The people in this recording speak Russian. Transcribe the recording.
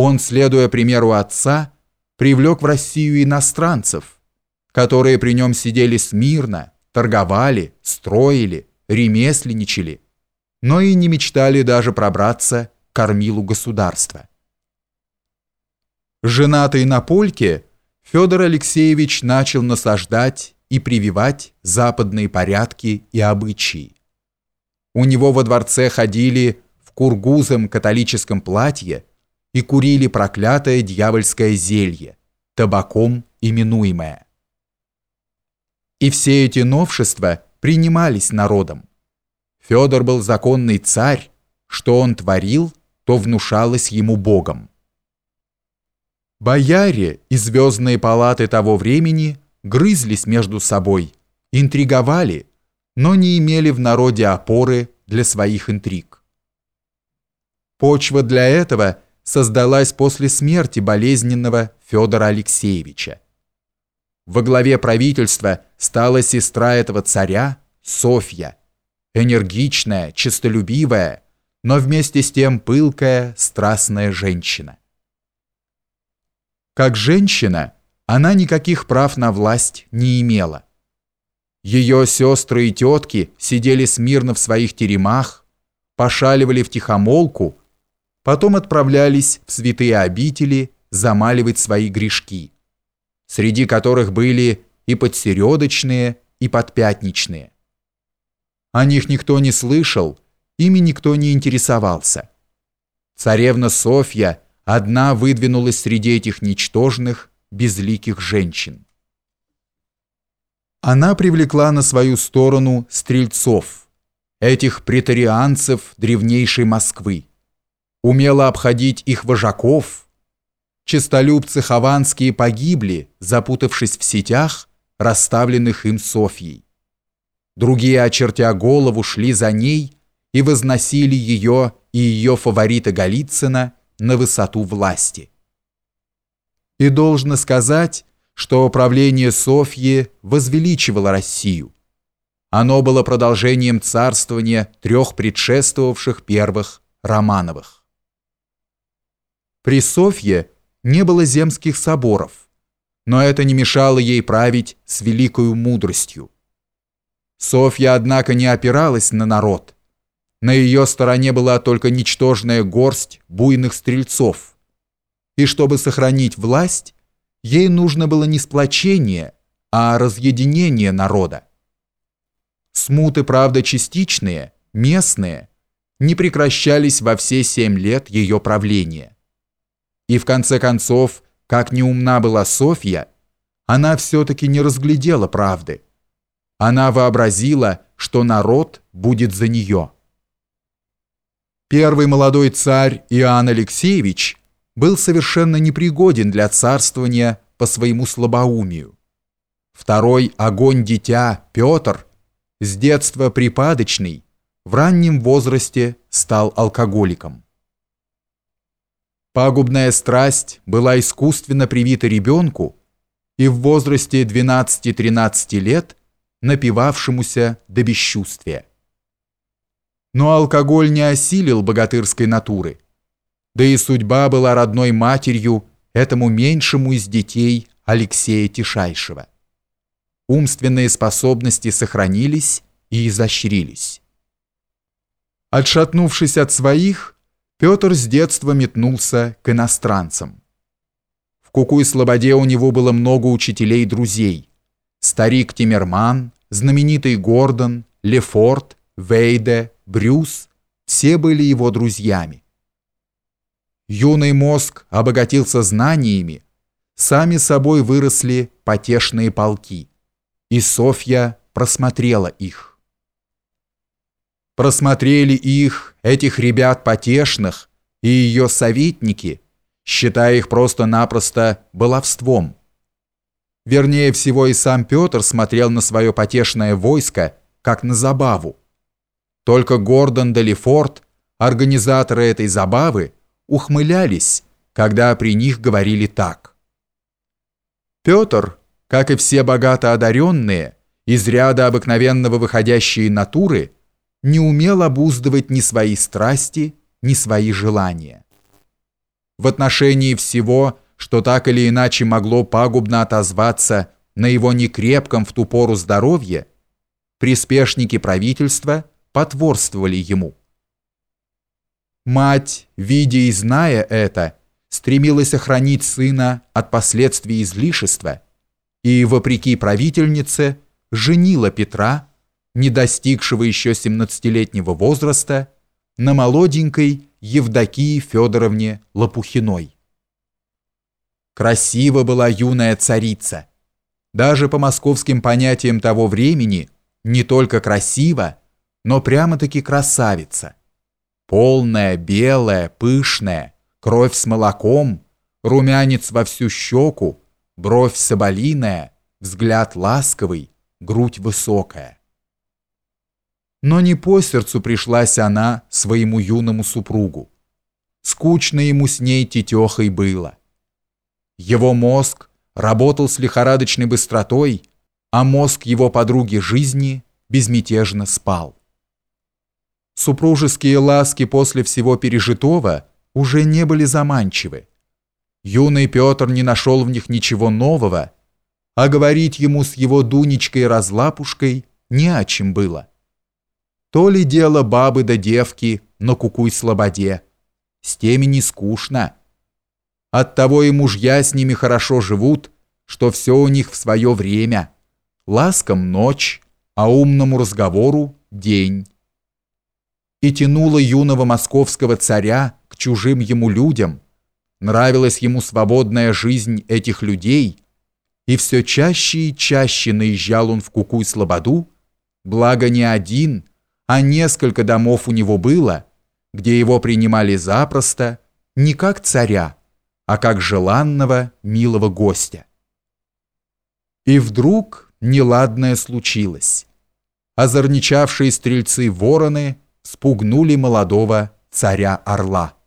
Он, следуя примеру отца, привлек в Россию иностранцев, которые при нем сидели смирно, торговали, строили, ремесленничали, но и не мечтали даже пробраться к кормилу государства. Женатый на польке, Федор Алексеевич начал насаждать и прививать западные порядки и обычаи. У него во дворце ходили в кургузом католическом платье и курили проклятое дьявольское зелье, табаком именуемое. И все эти новшества принимались народом. Федор был законный царь, что он творил, то внушалось ему Богом. Бояре и звездные палаты того времени грызлись между собой, интриговали, но не имели в народе опоры для своих интриг. Почва для этого создалась после смерти болезненного Федора Алексеевича. Во главе правительства стала сестра этого царя Софья, энергичная, честолюбивая, но вместе с тем пылкая, страстная женщина. Как женщина, она никаких прав на власть не имела. Ее сестры и тетки сидели смирно в своих теремах, пошаливали в тихомолку, потом отправлялись в святые обители замаливать свои грешки, среди которых были и подсередочные, и подпятничные. О них никто не слышал, ими никто не интересовался. Царевна Софья одна выдвинулась среди этих ничтожных, безликих женщин. Она привлекла на свою сторону стрельцов, этих претарианцев древнейшей Москвы, умела обходить их вожаков. Чистолюбцы хованские погибли, запутавшись в сетях, расставленных им Софьей. Другие, очертя голову, шли за ней и возносили ее и ее фаворита Голицына на высоту власти. И должно сказать, что правление Софьи возвеличивало Россию. Оно было продолжением царствования трех предшествовавших первых Романовых. При Софье не было земских соборов, но это не мешало ей править с великою мудростью. Софья, однако, не опиралась на народ. На ее стороне была только ничтожная горсть буйных стрельцов. И чтобы сохранить власть, ей нужно было не сплочение, а разъединение народа. Смуты, правда, частичные, местные, не прекращались во все семь лет ее правления. И в конце концов, как неумна была Софья, она все-таки не разглядела правды – она вообразила, что народ будет за нее. Первый молодой царь Иоанн Алексеевич был совершенно непригоден для царствования по своему слабоумию. Второй огонь-дитя Петр, с детства припадочный, в раннем возрасте стал алкоголиком. Пагубная страсть была искусственно привита ребенку, и в возрасте 12-13 лет напивавшемуся до бесчувствия. Но алкоголь не осилил богатырской натуры, да и судьба была родной матерью этому меньшему из детей Алексея Тишайшего. Умственные способности сохранились и изощрились. Отшатнувшись от своих, Петр с детства метнулся к иностранцам. В Кукуй-Слободе у него было много учителей-друзей, Старик Тиммерман, знаменитый Гордон, Лефорт, Вейде, Брюс – все были его друзьями. Юный мозг обогатился знаниями, сами собой выросли потешные полки, и Софья просмотрела их. Просмотрели их, этих ребят потешных, и ее советники, считая их просто-напросто баловством – Вернее всего и сам Петр смотрел на свое потешное войско, как на забаву. Только Гордон Делифорд, организаторы этой забавы, ухмылялись, когда при них говорили так. Петр, как и все богато одаренные, из ряда обыкновенного выходящие натуры, не умел обуздывать ни свои страсти, ни свои желания. в отношении всего, что так или иначе могло пагубно отозваться на его некрепком в ту пору здоровье, приспешники правительства потворствовали ему. Мать, видя и зная это, стремилась охранить сына от последствий излишества и, вопреки правительнице, женила Петра, не достигшего еще 17-летнего возраста, на молоденькой Евдокии Федоровне Лопухиной. Красива была юная царица. Даже по московским понятиям того времени не только красива, но прямо-таки красавица. Полная, белая, пышная, кровь с молоком, румянец во всю щеку, бровь соболиная, взгляд ласковый, грудь высокая. Но не по сердцу пришлась она своему юному супругу. Скучно ему с ней тетехой было. Его мозг работал с лихорадочной быстротой, а мозг его подруги жизни безмятежно спал. Супружеские ласки после всего пережитого уже не были заманчивы. Юный Петр не нашел в них ничего нового, а говорить ему с его Дунечкой-разлапушкой не о чем было. То ли дело бабы да девки на кукуй-слободе. С теми не скучно. Оттого и мужья с ними хорошо живут, что все у них в свое время. Ласком ночь, а умному разговору день. И тянуло юного московского царя к чужим ему людям. Нравилась ему свободная жизнь этих людей, и все чаще и чаще наезжал он в Кукуй-Слободу, благо не один – а несколько домов у него было, где его принимали запросто, не как царя, а как желанного, милого гостя. И вдруг неладное случилось. Озорничавшие стрельцы-вороны спугнули молодого царя-орла.